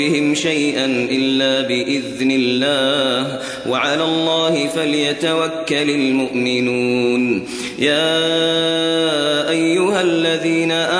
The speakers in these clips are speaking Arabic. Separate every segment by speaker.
Speaker 1: بضارهم شيئا إلا بإذن الله. وعلى الله فليتوكل المؤمنون. يا أيها الذين آمنوا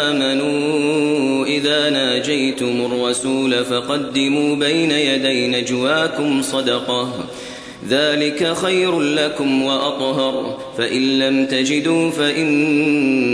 Speaker 1: الرسول فقدموا بين يدي نجواكم صدقة. ذلك خير لكم وأطهر. فإن لم تجدوا فإن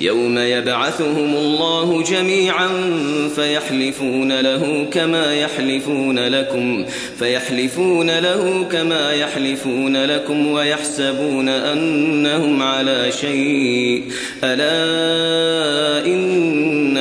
Speaker 1: يوم يبعثهم الله جميعا فيحلفون له كما يحلفون لكم فيحلفون له كما يحلفون لكم ويحسبون أنهم على شيء. ألا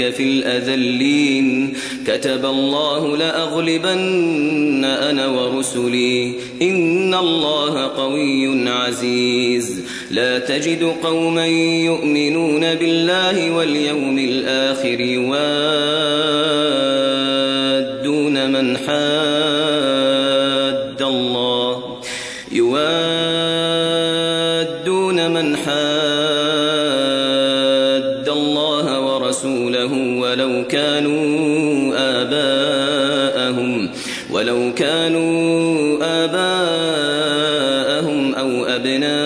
Speaker 1: أولئك في الأذلين. كتب الله لأغلبن أنا ورسلي. إن الله قوي عزيز. لا تجد قوما يؤمنون بالله واليوم الآخر يوادون ولو كانوا آباءهم ولو كانوا آباءهم أو أبناءهم